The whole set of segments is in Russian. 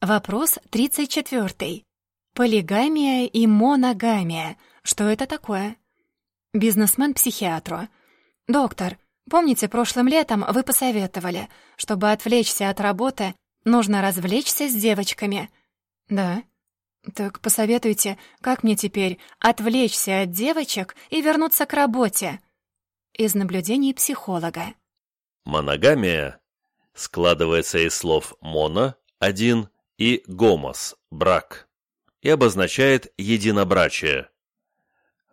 Вопрос 34. Полигамия и моногамия. Что это такое? Бизнесмен психиатру. Доктор, помните, прошлым летом вы посоветовали, чтобы отвлечься от работы, нужно развлечься с девочками? Да. Так посоветуйте, как мне теперь отвлечься от девочек и вернуться к работе? Из наблюдений психолога. Моногамия складывается из слов «моно» — «один» и «гомос» — «брак» и обозначает единобрачие.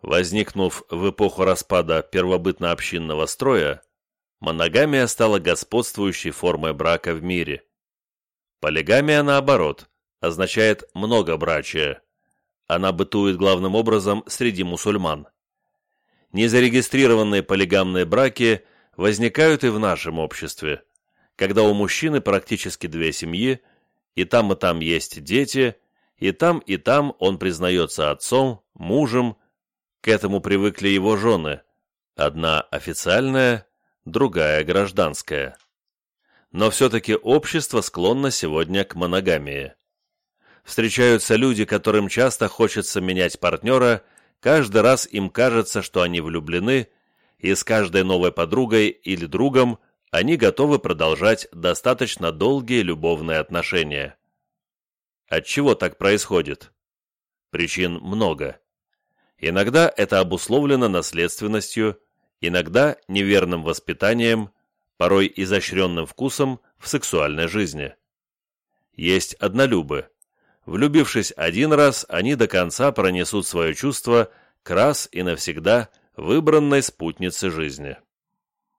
Возникнув в эпоху распада первобытно-общинного строя, моногамия стала господствующей формой брака в мире. Полигамия, наоборот, означает многобрачие. Она бытует главным образом среди мусульман. Незарегистрированные полигамные браки возникают и в нашем обществе, когда у мужчины практически две семьи, и там и там есть дети, и там и там он признается отцом, мужем, к этому привыкли его жены, одна официальная, другая гражданская. Но все-таки общество склонно сегодня к моногамии. Встречаются люди, которым часто хочется менять партнера, каждый раз им кажется, что они влюблены, и с каждой новой подругой или другом они готовы продолжать достаточно долгие любовные отношения. От чего так происходит? Причин много. Иногда это обусловлено наследственностью, иногда неверным воспитанием, порой изощренным вкусом в сексуальной жизни. Есть однолюбы. Влюбившись один раз, они до конца пронесут свое чувство к раз и навсегда выбранной спутнице жизни.